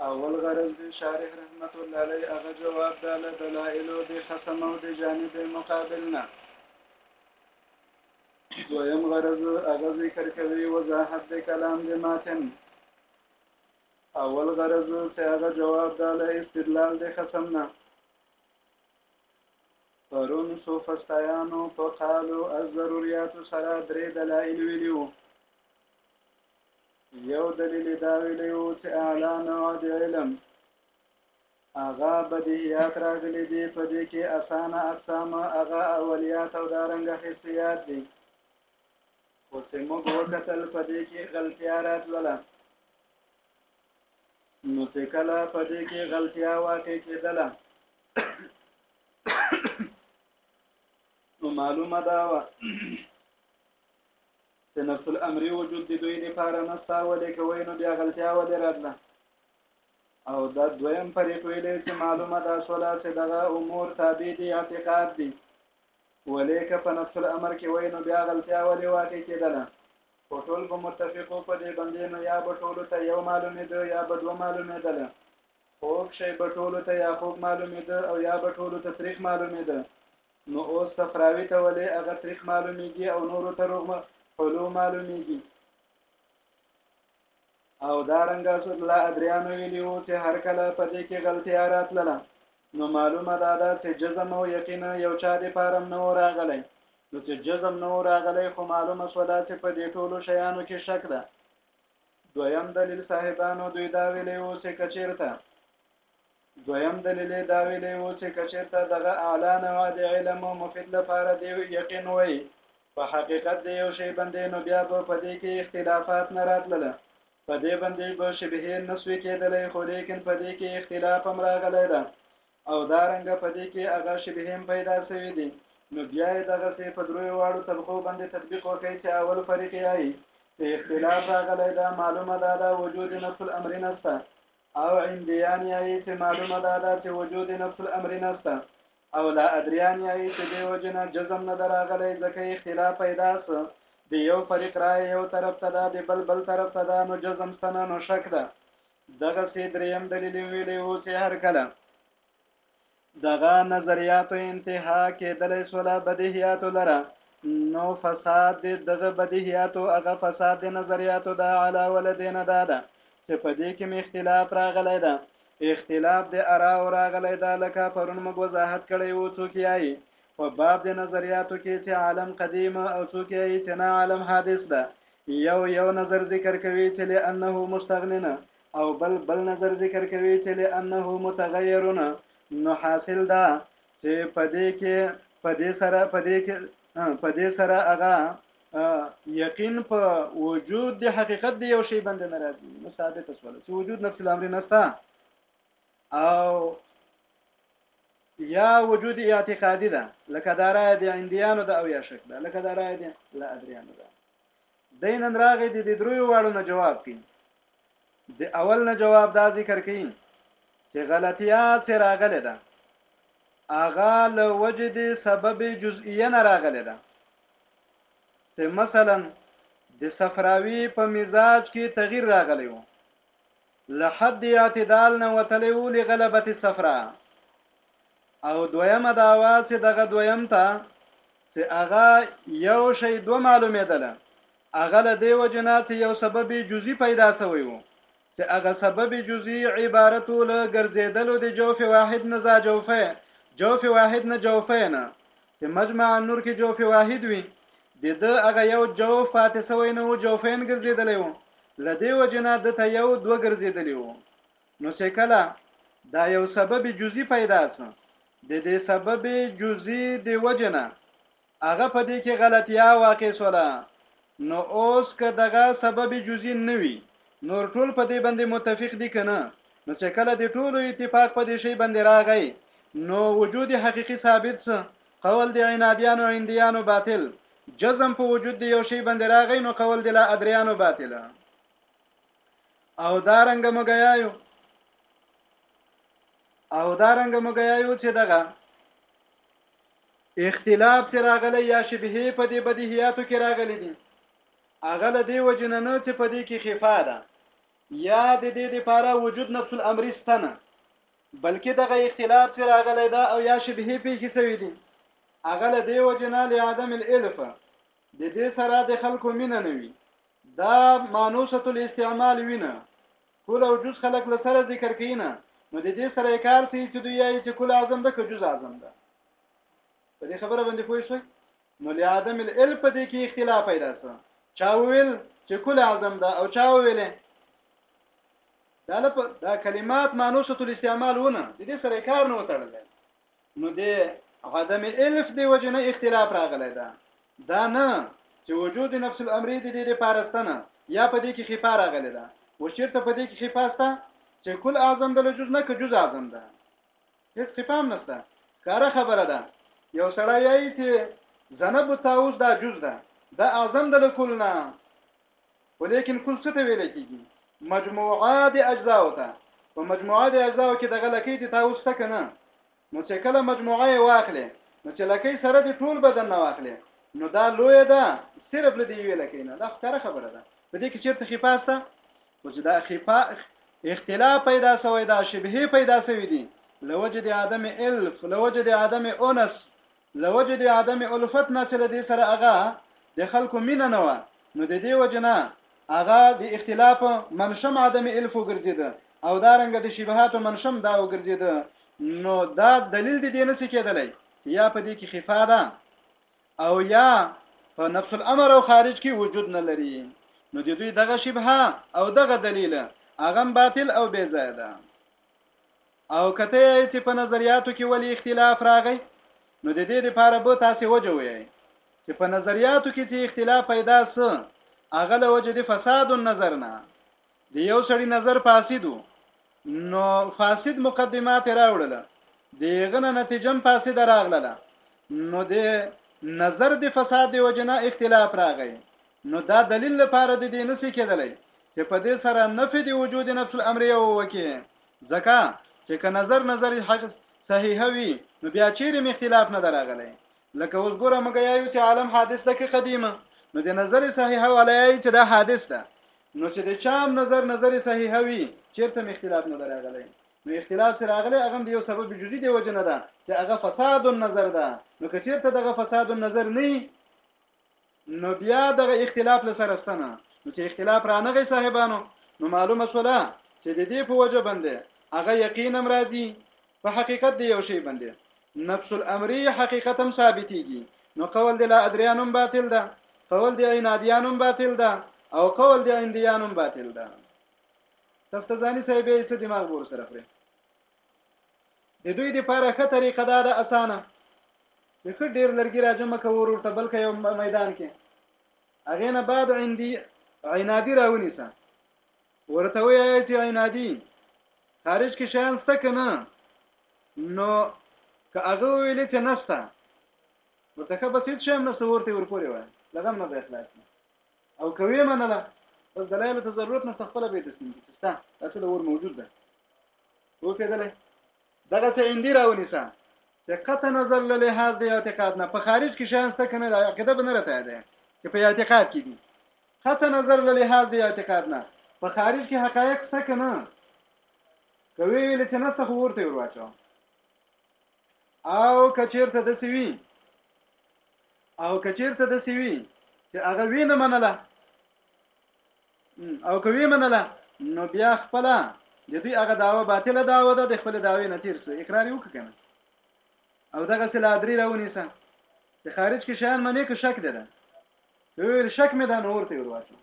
اول غرض دی شارح رحمت الله علیه هغه جواب ده له دلایل او د خصم او د جانب مقابل نه دویم غرض هغه ذکر کوي وضاحت د کلام د ماتن اول غرض چې هغه جواب ده له استدلال د خصم نه پرون سوفستایانو په قالو از ضروریات سره درې دلایل ویلي وو یو دلیل یې دا ویلی و چې اعلی نوع د علم هغه بدیهیات راغلي دي په دې کې اسانه اقسام هغه اولیات او دارنګه حسیات دي خو چې موږ وکتل په دې کې غلطیا راتلله نو چې کله په دې کې غلطیا واقع کېدله نو معلومه دا وه د نفس الامر وجود د دوی لپاره نشته ولې کوي نو بیا غلطیا ولې راتله او دا دویم فریق ویلې چې معلومه ده شوله چې دغه امور تابع دي اعتقاد دي ولې که په نفس الامر کې وای نو بیا غلطیا ولې واقع کېدله خو ټول به متفقو په دې باندې نو یا به ټولو ته یو معلومېده یا به دوه معلومېدله خوږ شی به ټولو ته یا خوږ معلومېده او یا به ټولو ته تریخ معلومېده نو اوس صفراوي ته ولې هغه تریخ معلومیږي او نورو ته روغ حلو معلومیږي او دا رنګ اسود لا ادریانو ویلی وو چې هر کله په دې کې غلطیا راتلله نو معلومه دا ده چې جزم او یقینا یو چا د پارم نه راغلی نو چې جزم نه راغلی خو معلومه سو دا چې په دې ټولو شیانو کې شک ده دویم دلیل صاحبانو دوی دا ویلی وو چې کچیرته دویم دلیل یې دا ویلی و چې که چېرته دغه اعلی نوع د علم او مفید لپاره د یقین وای په حقیقت د یو شی باندې نو بیا به په دې کې اختلافات نه راتلله په دې باندې به شبهې نه سوې کېدلی خو لیکن په دې کې اختلاف هم راغلی ده او دا رنګ په دې کې هغه شبهې هم پیدا سوي دي نو بیا یې دغسې په دریو واړو طبقو باندې تطبیق وکړي چې اول فریق یې چې اختلاف راغلی ده معلومه ده دا وجود نفس الامر نسته او عندیان یې چې معلومه ده دا چې وجود نفس الامر نشته او لا ادریان یې چې دی وجنه جزم نه دراغلی ځکه یې خلاف پیدا سه دی یو فریق را یو طرف ته ده دی بل بل طرف ته ده نو جزم سنه نو شک ده دغه سي دریم دلیل ویلی وو چې هر کله دغه نظریاتو انتها کېدلی سوله بدیهیاتو لره نو فساد د دغه بدیهیاتو هغه فساد د نظریاتو د علاوه له دې نه دا ده چې په دې کې مې اختلاف راغلی ده اختلاف د اراو راغلی ده لکه پرون موږ وضاحت کړی و څوک یایي په باب د نظریاتو کې چې عالم قدیم او څوک یایي چې نه عالم حادث ده یو یو نظر ذکر کوي چې لانه مستغننه او بل بل نظر ذکر کوي چې لانه متغیرون نو حاصل دا چې پدې کې پدې سره پدې کې پدې سره هغه یقین په وجود د حقیقت دی یو شی باندې ناراضي نو ثابت سول چې وجود نفس الامر نستا او یا وجود اعتقادي ده لکه دارای د اندیانو ده او یا شک ده لکه دارای د لا ادریانو ده دی نن راغی د دې دریو واړو نه جواب کوي د اول نه جواب دا ذکر کوي چې غلطیا چې راغله ده اغا له وجد سبب جزئیه نه راغله ده چې مثلا د صفراوي په مزاج کې تغییر راغلی وو له حد اعتدال نه وتلی و لغلبت السفره او دویمه دا وه چې دغه دویم ته چې هغه یو شی دوه معلومېدله هغه له دې وجې نه چې یو سبب جزي پیدا سوی و چې هغه سبب جزي عبارت له ګرځېدلو د جوف واحد نه ځا جوفه جوف واحد نه جوفه نه په مجمع النور کې جوف واحد وي د ده هغه یو جوف پاتې سوی نه و جوفین ګرځېدلی و له دې وجې نه ده ته یو دوه ګرځېدلی و نو چې کله دا یو سبب جزی پیدا سو د دې سبب جزی د وجې نه هغه په دې کې غلطیا واقع سوله نو اوس که دغه سبب جزئی نه وی نور ټول په دې باندې متفق دي کنه نو چې کله د ټولو اتفاق په دې شی باندې راغی نو وجود حقيقي ثابت سه قول د عنادیانو عندیانو باطل جزم په وجود دی یو شی باندې راغی نو قول د لا ادریانو باطل او دارنګ مګیایو او دارنګ مګیایو چې دغه اختلاف چې راغلی یا شبهه په دې بدیهیاتو کې راغلي دي هغه له دې وجې نه نه چې په دې کې خفا ده یا د دې لپاره وجود نفس الامری ستنه بلکې دغه اختلاف چې راغلی ده او یا شبهه پیښې شوي دي هغه له دې وجې نه له عدم الالف د دې سره د خلکو مینه نه وي دا مانوسه الاستعمال وینه کل او جز خلق له سره ذکر کینه نو د دې سره کار سي چې دوی یې چې کل اعظم ده که جز اعظم ده په دې خبره باندې پوه شئ نو لعدم العلم په دې کې اختلاف پیدا شو چا ویل چې کل اعظم ده او چا ویل دا لپ دا کلمات مانوسه الاستعمال ونه د دې سره کار نه وتړل نو د عدم الف دی وجنه اختلاف راغلی دا دا نه چې وجود نفس الامر دی د پارستنه یا په دې کې خفا راغلی دا و چیرته په دې کې خفا ستا چې کل اعظم د جز نه که جز اعظم ده هیڅ خفام نشته کاره خبره ده یو سړی یی چې زنب تاوس دا جز ده دا اعظم د کل نه خو لیکن کل څه ته ویل کیږي مجموعه د اجزا او ته په مجموعه د اجزا او کې دغه لکې د تاوس تک نه نو چې کله مجموعه یې واخلې نو چې لکې سره د ټول بدن نه واخلې نو دا لوی ده صرف لدی یو لکې نه دا ښکاره خبره ده په دې کې چیرته خفاسته او چې دا خفا اختلاف پیدا شوی دا شبهه پیدا شوی دي لوجد عدم الف لوجد عدم انس له وجې د عدم الفت نه چې له دې سره هغه د خلکو مینه نه وه نو د دې وجې نه هغه د اختلاف منشم عدم الف وګرځید او دا رنګ د شبهات منشم دا وګرځید نو دا دلیل دی دینه څه کېدلی یا په دې کې خفا ده او یا په نفس الامر او خارج کې وجود نه لري نو د دوی دغه شبهه او دغه دلیل هغه باطل او بې ځای ده او کته یی چې په نظریاتو کې ولی اختلاف راغی نو د دې لپاره به تاسو وجه وایي چې په نظریاتو کې چې اختلاف پیدا سه هغه له وجه د فساد النظر نه د یو سړي نظر فاسدو نو فاسد مقدمات راوړل دیغه نه نتیجم فاسد راغله نو د نظر د فساد دی وجنه اختلاف راغی نو دا دلیل لپاره د دې نسی کېدلی چې په دې سره نفي دی وجود نفس الامر یو وکي ځکه چې که نظر نظر حق صحیح وي نو بیا چیرې می اختلاف نه دراغلی لکه اوس ګوره موږ یو چې عالم حادث ده کې قدیمه نو د نظر صحیح ولای چې دا حادث ده نو چې د چام نظر نظر صحیح وي چیرته می اختلاف نه دراغلی نو اختلاف سره راغلی هغه د یو سبب جزئی دی وجه نه ده چې هغه فساد النظر ده نو که چیرته دغه فساد النظر نه نو بیا دغه اختلاف لسره ستنه نو چې اختلاف رانغی صاحبانو نو معلومه شوله چې د دې په وجه باندې هغه یقینا راځي په حقیقت دی یو شی باندې نفس الامری حقیقت هم ثابتېږي نو قول د لا ادریانم باطل ده قول د عنادیانم باطل ده او قول د عندیانم باطل ده تفتزانی صاحب یې څه دماغ ور سره خره د دوی د پاره ښه طریقه دا ده اسانه چې ښه ډیر لرګي راجم کوو ورته بلکې یو میدان کې هغه نه بعد عندي عنادي راونیسه ورته وایي چې عنادي خارج کې شان ست کنه نو که هغه ویل چې نشته ورته که بس هیڅ شی هم نشته ورته ورپورې وای لغم نه به اخلاص او که وې منله بس دلایل ته ضرورت نشته خپل به تسلیم کړي ستا تاسو له ور موجود ده اوس یې دلې دغه څه اندی راونی سا چې قطع نظر له لحاظ د اعتقاد نه په خارج کې شان څه کنه د عقیده به نه راته ده چې په اعتقاد کې دي قطع نظر له لحاظ د اعتقاد نه په خارج کې حقایق څه کنه کوي چې نه څه ورته ورواچو او کچیرته د سوي او کچیرته د سوي چې هغه وینه منله او کوي منله نو بیا خپل د دې هغه داوا باطله داوا ده د خپل داوی نتیر سو اقرار یو کنه او دغه سل ادری راونیسه چې خارج کې شیان منې کې شک ده ده ویل شک مې ده نور ته ورواچو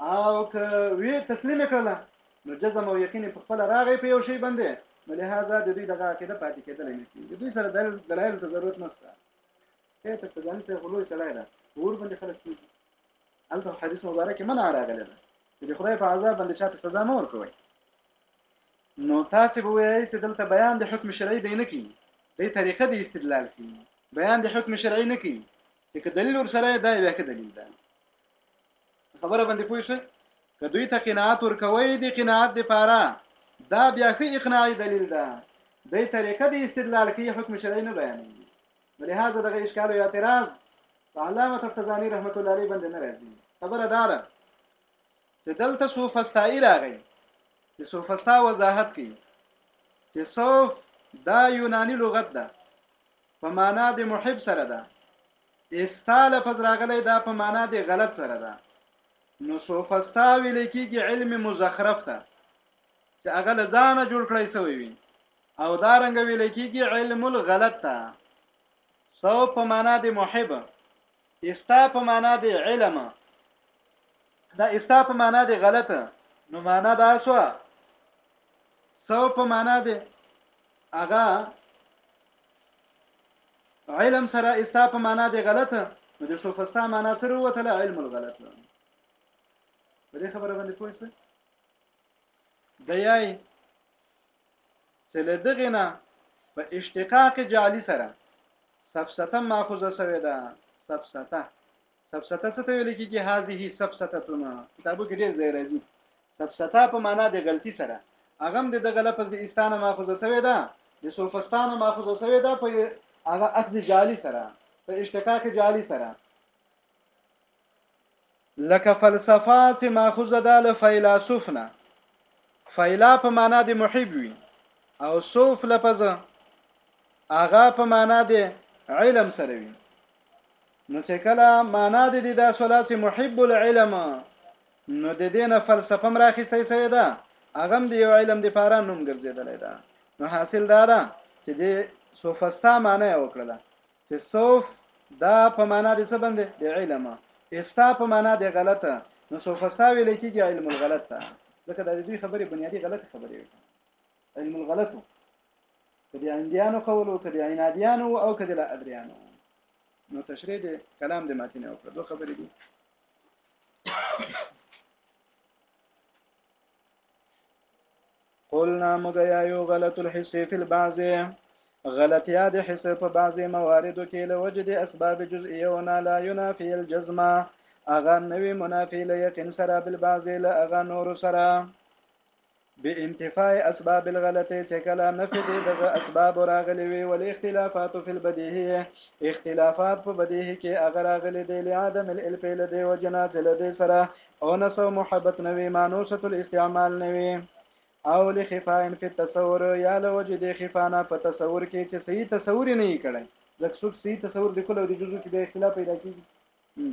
او که وی تسلیم کړل نو جزم او یقین په خپل راغی په یو شی باندې نو لهدا د دوی دغه عقیده پاتې کېدل نه شي د دوی سره دل دلایل ته ضرورت نشته ته ته ځان ته غلو سړی ده ور باندې خلک کیږي البته حدیث مبارک منع راغلی ده چې د خدای په عذاب باندې چاته سزا مور کوي نو تاسو به وایئ چې دلته بیان د حکم شرعي دی نه کی د طریقه د استدلال کی بیان د حکم شرعي نه کی چې دلیل ور سره دی بیا که دلیل ده خبره باندې پوه شئ که دوی ته قناعت ورکوي د قناعت لپاره دا بیا ښه اقناعي دلیل ده د طریقه د استدلال کې حکم شرعي نه بیانوي ولهدا دغه اشکال او اعتراض په علامه تفتزانی رحمت الله علیه باندې نه راځي خبره دا ده چې دلته سوفسطائی راغی چې سوفسطا وضاحت کوي چې سوف دا یونانی لغت ده په معنا د محب سره ده استاله پس راغلی دا په معنا دی غلط سره ده نو سوفستا ویل کېږي علم مزخرف ته چې هغه له ځانه جوړ کړی سوی وي او دا رنګ ویل کېږي علم الغلط ته سو په معنا دی محب استا په معنا دی علم دا استا په معنا دی غلط نو معنا دا سو سو په معنا دی هغه علم سره استا په معنا دی غلطه نو د سوفستا معنا څه وروتله علم الغلط په دې خبره باندې پوه شئ د یای چې له دغه نه په اشتقاق جعلی سره سفسته ماخوذه سوی ده سفسته سبسته څه ته ویل کېږي هذه سبستتون کتابو کې ډېر ځای راځي سبسته په معنا د غلطي سره هغه هم د دغه لفظ د استانه ماخوذه شوې ده د سوفستانه ماخوذه شوې ده په هغه اخذ جالي سره په اشتقاق جالي سره لکه فلسفه چې ماخوذه ده له فیلسوفنا فیلا په معنا د محب وي او سوف لفظ هغه په معنا د علم سره وي نو چې کله معنا د دې دا شولا چې محب العلم نو د دې نه فلسفه هم راخیستې سوې ده هغه هم د یو علم د پاره نوم ګرځېدلې ده نو حاصل دا ده چې د سوفستا معنی وکړه چې سوف دا په معنا د څه باندې د علم استا په معنا د غلطه نو سوفستا ویل کېږي علم الغلط ته ځکه د دې خبرې بنیادی غلط خبرې وي علم الغلط کدي اندیانو قولو کدي عنادیانو او کدي لا ادریانو نو تشریح د کلام د متن او دوه خبرې دي قلنا مغیا یو غلط الحس فی البعض غلطیا د حس په بعضی مواردو کې له وجد اسباب جزئیه و نه لا ينافي الجزمه اغه نوی منافی له یقین سره بل بعضی له اغه نور سره به انتفاع اسباب الغلطه چې کله نفي دي د اسباب راغلي وي ول اختلافات فی البدیهه اختلافات په بدیهه کې اگر راغلي دي لعدم الالف لدی او جناز لدی سره او نسو محبت نوي مانوسه الاستعمال نوي او لخفاء فی التصور یا لوجد خفانا په تصور کې چې صحیح تصور نه کړي ځکه څوک صحیح تصور د کولو د جزو کې به اختلاف پیدا کیږي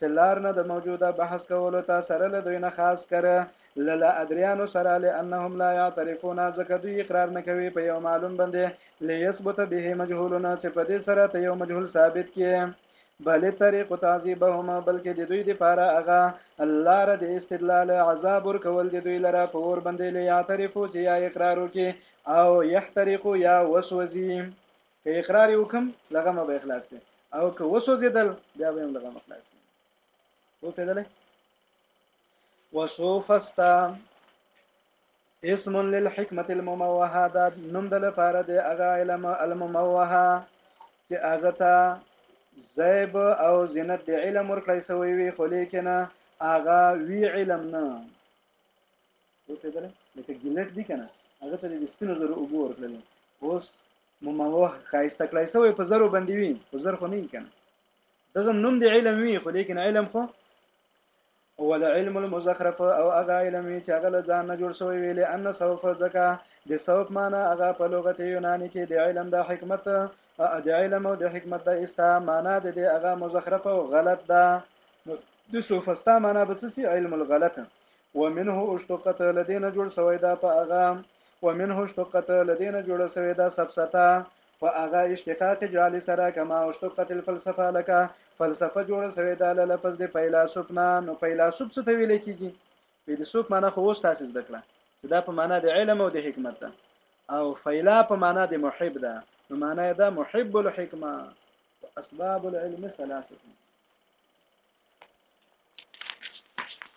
سلار نه د موجوده بحث کولو ته سره له دوی نه خاص کر لله ادریانو سره لانهم لا يعترفون ځکه دوی اقرار نه کوي په یو معلوم باندې ليثبت به مجهولونه چې په دې سره ته یو مجهول ثابت کې بل طریق تعذيبهم بلکې د دوی لپاره هغه الله را د استدلال عذاب ور کول د دوی لره په ور باندې لې اعترافو چې یا اقرار وکي او يحترقوا یا وسوځي که اقرار یې وکم لغمه به اخلاص شي او که وسوځېدل بیا به هم لغمه اخلاص شي وسوځېدلې وسوفستا اسم للحکمت المموهه دا نوم د لپاره د هغه علم المموهه چې هغه ته زیب او زینت د علم ورکړی سوی وي خو لیکنه هغه وی علم نه وته دل لکه ګیلټ دی کنه هغه ته د سپینو زرو اوبو ورکړل اوس مموه خایسته کړای سوې په زرو باندې وي په زر خو نه کنه دغه نوم دی علم وی خو لیکن علم خو هو د علم المزخرف او هغه علم چې هغه له ځان نه جوړ شوی ویل ان سوف زکا د سوف معنا هغه په لغت یوناني کې د علم د حکمت د علم او د حکمت د استا معنا د دې هغه مزخرف او غلط ده د سوفستا معنا به څه علم الغلط ومنه اشتقت لدينا جوړ سوی دا په اغا ومنه اشتقت لدينا جوړ سوی دا سبستا په اغا اشتقاق جعل سره کما اشتقت الفلسفه لکه فلسفه جوړ سوی دا لفظ دی فیلسوف نه نو فیلسوف څه ته ویل کیږي فیلسوف معنی خو اوس تاسو زده کړه چې دا په معنا د علم او د حکمت ده او فیلا په معنا د محب ده نو معنا دا محب الحکمه اسباب العلم ثلاثه